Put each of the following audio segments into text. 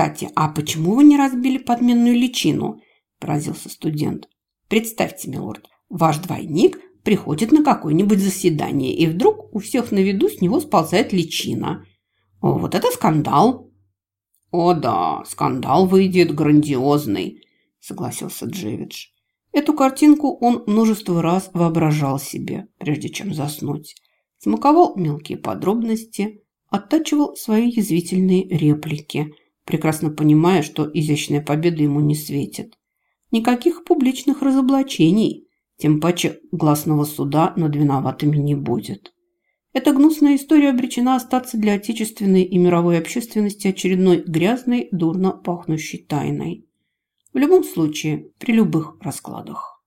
«Кстати, а почему вы не разбили подменную личину?» – поразился студент. «Представьте, милорд, ваш двойник приходит на какое-нибудь заседание, и вдруг у всех на виду с него сползает личина. О, вот это скандал!» «О да, скандал выйдет грандиозный», – согласился Джевидж. Эту картинку он множество раз воображал себе, прежде чем заснуть. Смаковал мелкие подробности, оттачивал свои язвительные реплики, прекрасно понимая, что изящная победа ему не светит. Никаких публичных разоблачений, тем паче гласного суда над виноватыми не будет. Эта гнусная история обречена остаться для отечественной и мировой общественности очередной грязной, дурно пахнущей тайной. В любом случае, при любых раскладах.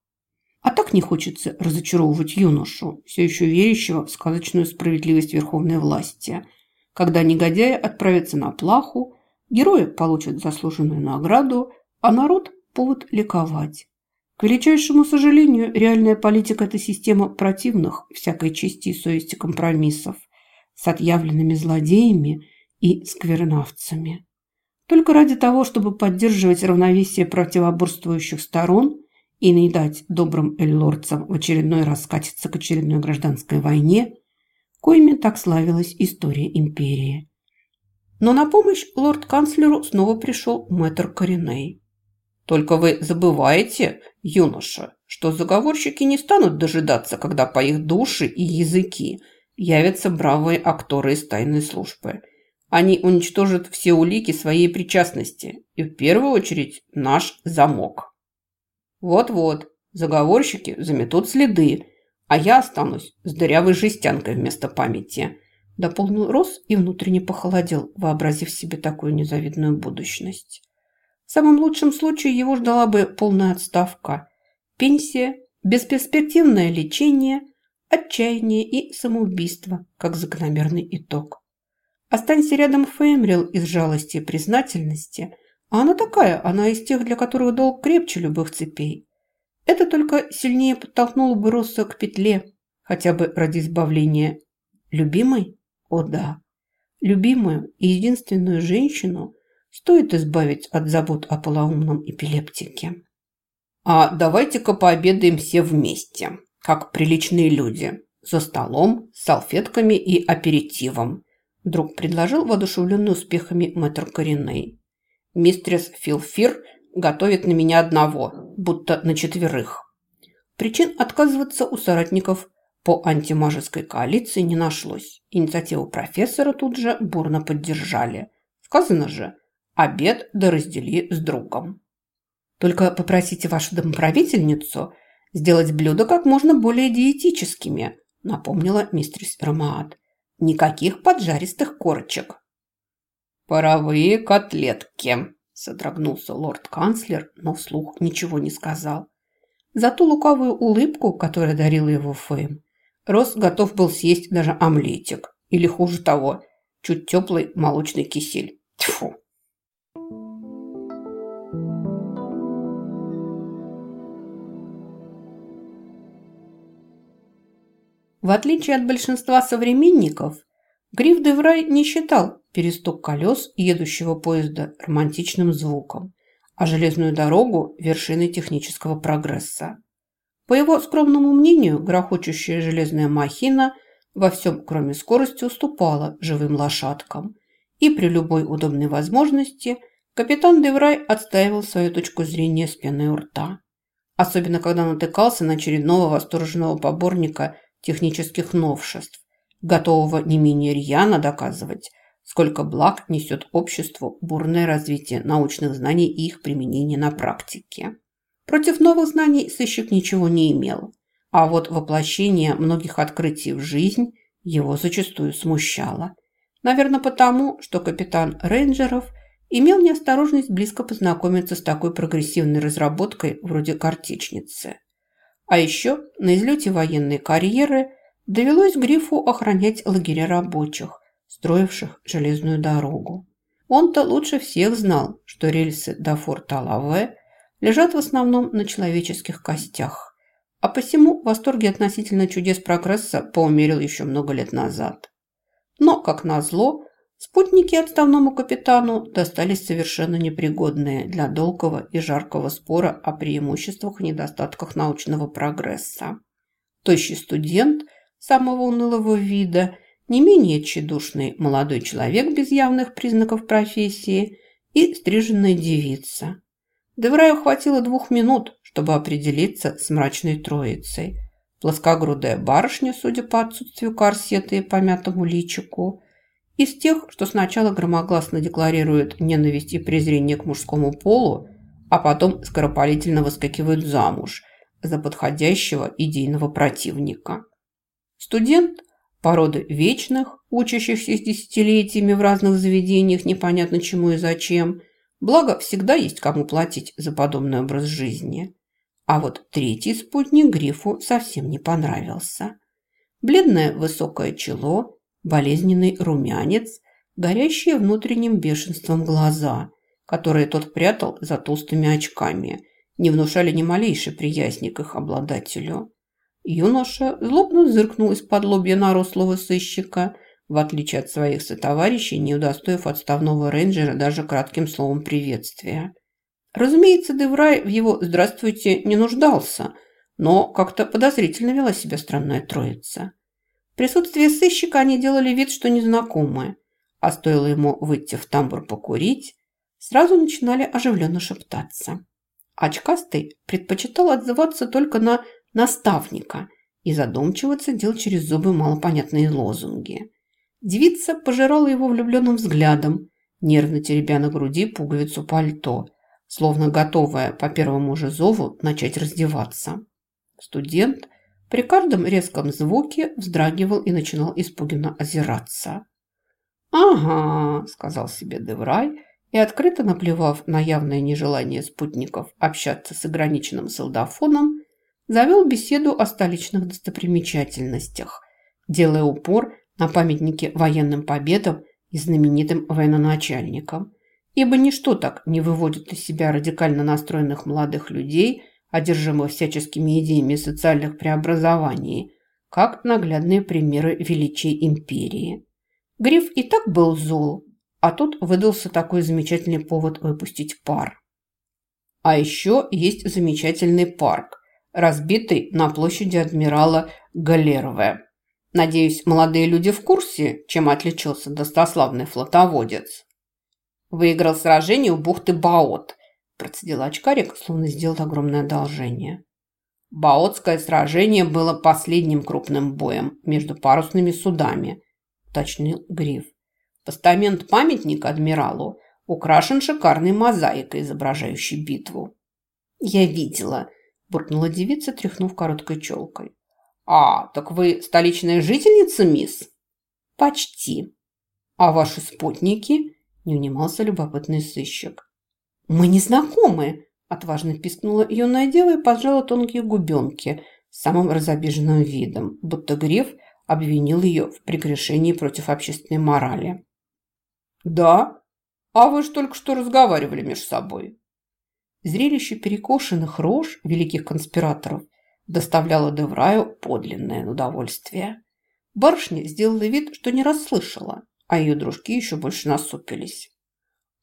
А так не хочется разочаровывать юношу, все еще верящего в сказочную справедливость верховной власти, когда негодяи отправятся на плаху, герои получат заслуженную награду, а народ – повод ликовать. К величайшему сожалению, реальная политика – это система противных всякой чести совести компромиссов с отъявленными злодеями и сквернавцами. Только ради того, чтобы поддерживать равновесие противоборствующих сторон и не дать добрым эльлордцам в очередной раз скатиться к очередной гражданской войне, коими так славилась история империи. Но на помощь лорд-канцлеру снова пришел мэтр Кореней. «Только вы забываете, юноша, что заговорщики не станут дожидаться, когда по их души и языки явятся бравые акторы из тайной службы» Они уничтожат все улики своей причастности и в первую очередь наш замок. Вот-вот, заговорщики заметут следы, а я останусь с дырявой жестянкой вместо памяти. Дополнил Рос и внутренне похолодел, вообразив себе такую незавидную будущность. В самом лучшем случае его ждала бы полная отставка, пенсия, бесперспективное лечение, отчаяние и самоубийство как закономерный итог. Останься рядом Феймрил из жалости и признательности. А она такая, она из тех, для которых долг крепче любых цепей. Это только сильнее подтолкнуло бы Росса к петле, хотя бы ради избавления. Любимой? О да. Любимую и единственную женщину стоит избавить от забот о полоумном эпилептике. А давайте-ка пообедаем все вместе, как приличные люди, за столом, с салфетками и аперитивом. Друг предложил воодушевленный успехами мэтр Кореней. Мистрис Филфир готовит на меня одного, будто на четверых. Причин отказываться у соратников по антимажеской коалиции не нашлось. Инициативу профессора тут же бурно поддержали. Сказано же, обед да раздели с другом. Только попросите вашу домоправительницу сделать блюда как можно более диетическими, напомнила мистрис Ромаат. Никаких поджаристых корочек. «Паровые котлетки», – содрогнулся лорд-канцлер, но вслух ничего не сказал. Зато лукавую улыбку, которая дарила его Фейм, Рос готов был съесть даже омлетик. Или хуже того, чуть теплый молочный кисель. Тьфу! В отличие от большинства современников, Гриф де Врай не считал перестук колес едущего поезда романтичным звуком, а железную дорогу – вершиной технического прогресса. По его скромному мнению, грохочущая железная махина во всем, кроме скорости, уступала живым лошадкам. И при любой удобной возможности капитан Деврай отстаивал свою точку зрения с у рта. Особенно, когда натыкался на очередного восторженного поборника технических новшеств, готового не менее рьяно доказывать, сколько благ несет обществу бурное развитие научных знаний и их применение на практике. Против новых знаний сыщик ничего не имел, а вот воплощение многих открытий в жизнь его зачастую смущало. Наверное, потому, что капитан рейнджеров имел неосторожность близко познакомиться с такой прогрессивной разработкой вроде картечницы. А еще на излете военной карьеры довелось Грифу охранять лагеря рабочих, строивших железную дорогу. Он-то лучше всех знал, что рельсы до форта Лаве лежат в основном на человеческих костях, а посему восторги относительно чудес прогресса поумерил еще много лет назад. Но, как назло, Спутники отставному капитану достались совершенно непригодные для долгого и жаркого спора о преимуществах и недостатках научного прогресса. Тощий студент самого унылого вида, не менее тщедушный молодой человек без явных признаков профессии и стриженная девица. Девраю хватило двух минут, чтобы определиться с мрачной троицей. Плоскогрудая барышня, судя по отсутствию корсета и помятому личику – из тех, что сначала громогласно декларируют ненависть и презрение к мужскому полу, а потом скоропалительно выскакивают замуж за подходящего идейного противника. Студент породы вечных, учащихся с десятилетиями в разных заведениях непонятно чему и зачем, благо всегда есть кому платить за подобный образ жизни. А вот третий спутник Грифу совсем не понравился. Бледное высокое чело, болезненный румянец, горящие внутренним бешенством глаза, которые тот прятал за толстыми очками, не внушали ни малейшей приязни к их обладателю. Юноша злобно зыркнул из-под лобья на рослого сыщика, в отличие от своих сотоварищей, не удостоив отставного рейнджера даже кратким словом приветствия. Разумеется, Деврай в его «здравствуйте» не нуждался, но как-то подозрительно вела себя странная троица. В присутствии сыщика они делали вид, что незнакомые, а стоило ему выйти в тамбур покурить, сразу начинали оживленно шептаться. Очкастый предпочитал отзываться только на наставника и задумчиво цедил через зубы малопонятные лозунги. Девица пожирала его влюбленным взглядом, нервно теребя на груди пуговицу пальто, словно готовая по первому же зову начать раздеваться. Студент при каждом резком звуке вздрагивал и начинал испуганно озираться. «Ага», – сказал себе Деврай, и, открыто наплевав на явное нежелание спутников общаться с ограниченным солдафоном, завел беседу о столичных достопримечательностях, делая упор на памятники военным победам и знаменитым военачальникам, ибо ничто так не выводит из себя радикально настроенных молодых людей – одержимых всяческими идеями социальных преобразований, как наглядные примеры величия империи. Гриф и так был зол, а тут выдался такой замечательный повод выпустить пар. А еще есть замечательный парк, разбитый на площади адмирала Галерове. Надеюсь, молодые люди в курсе, чем отличился достославный флотоводец. Выиграл сражение у бухты Баот процедил очкарик, словно сделал огромное одолжение. Баотское сражение было последним крупным боем между парусными судами, уточнил Гриф. Постамент памятника адмиралу украшен шикарной мозаикой, изображающей битву. «Я видела», – буркнула девица, тряхнув короткой челкой. «А, так вы столичная жительница, мисс?» «Почти». «А ваши спутники?» – не унимался любопытный сыщик. «Мы не знакомы!» – отважно пискнула юная дева и поджала тонкие губенки с самым разобиженным видом, будто Греф обвинил ее в прегрешении против общественной морали. «Да? А вы же только что разговаривали между собой». Зрелище перекошенных рож великих конспираторов доставляло Девраю подлинное удовольствие. Барышня сделала вид, что не расслышала, а ее дружки еще больше насупились.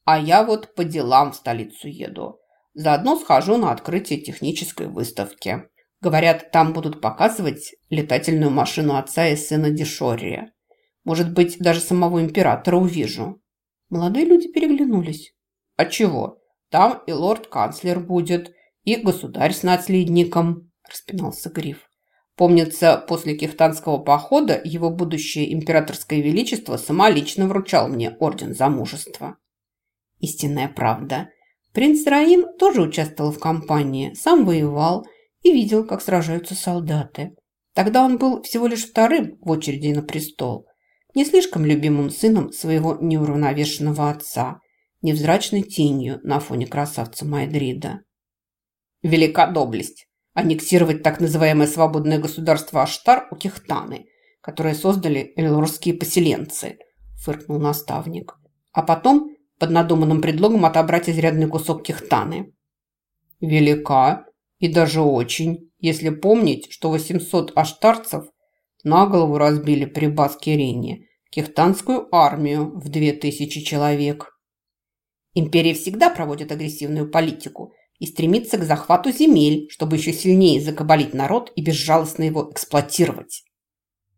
А я вот по делам в столицу еду. Заодно схожу на открытие технической выставки. Говорят, там будут показывать летательную машину отца и сына Дешория. Может быть, даже самого императора увижу. Молодые люди переглянулись. А чего? Там и лорд-канцлер будет, и государь с наследником, распинался Гриф. Помнится, после кехтанского похода его будущее императорское величество самолично вручал мне орден за мужество. Истинная правда. Принц Раин тоже участвовал в кампании, сам воевал и видел, как сражаются солдаты. Тогда он был всего лишь вторым в очереди на престол, не слишком любимым сыном своего неуравновешенного отца, невзрачной тенью на фоне красавца Майдрида. Велика доблесть аннексировать так называемое свободное государство Аштар у Кехтаны, которое создали эльлорские поселенцы, фыркнул наставник. А потом под надуманным предлогом отобрать изрядный кусок кехтаны. Велика и даже очень, если помнить, что 800 аштарцев на голову разбили при Баскерине кехтанскую армию в две тысячи человек. Империя всегда проводит агрессивную политику и стремится к захвату земель, чтобы еще сильнее закабалить народ и безжалостно его эксплуатировать.